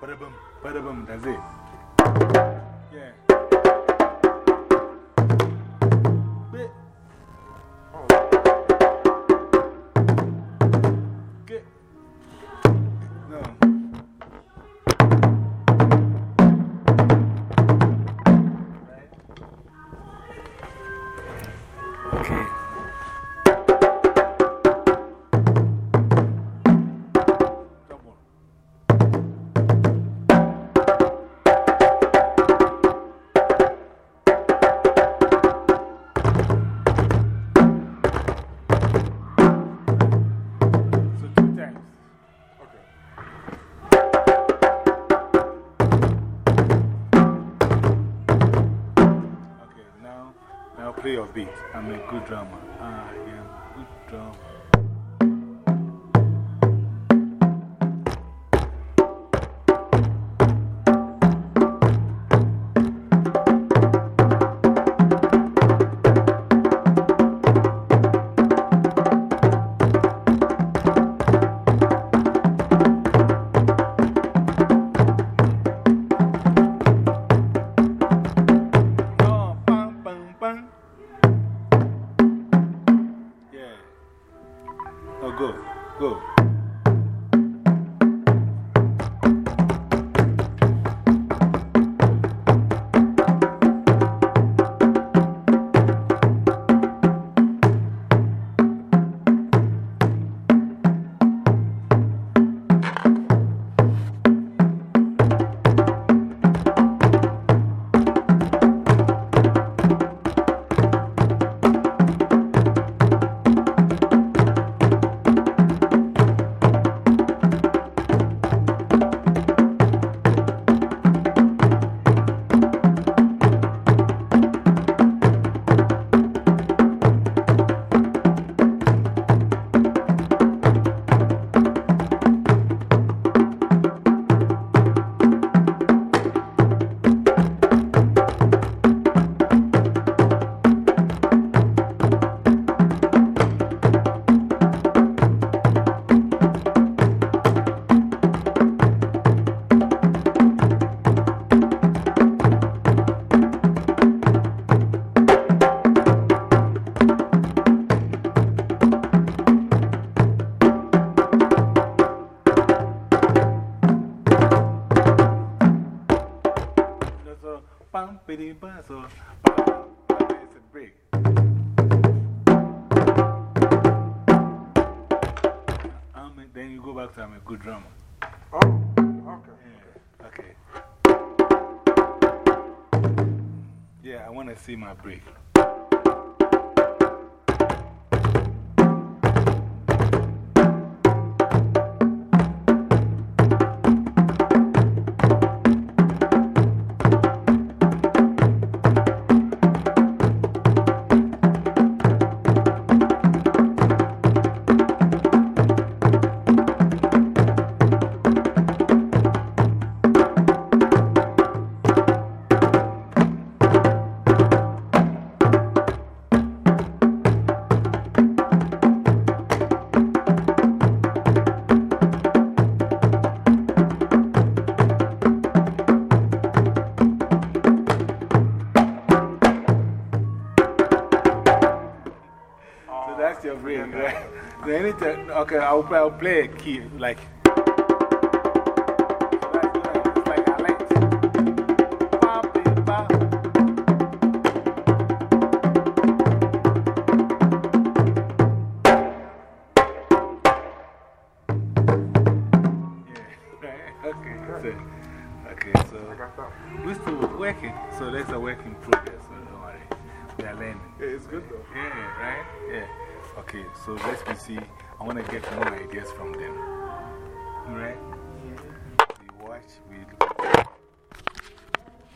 bada boom, bada boom, that's it. Yeah. Times. Okay. Okay, now, now play your beat. I'm a good drummer. I am good drummer. Go, go. So, bam, bidi, bam, so, bam, it's a break. Um, then you go back to I'm a good drummer. Oh, okay. Yeah, okay. Yeah, I want to see my break. Your break, right? So anytime, okay, I'll play, I'll play a key, like. So that's like, it's like I like it. Ba, bi, ba. Yeah. Okay, so, okay, so got that. one. we're still working, so that's a work in progress, so don't worry. We are learning. Yeah, it's good though. Yeah, right? Yeah. Okay, so let me see. I want to get more ideas from them. Right? We watch, we look at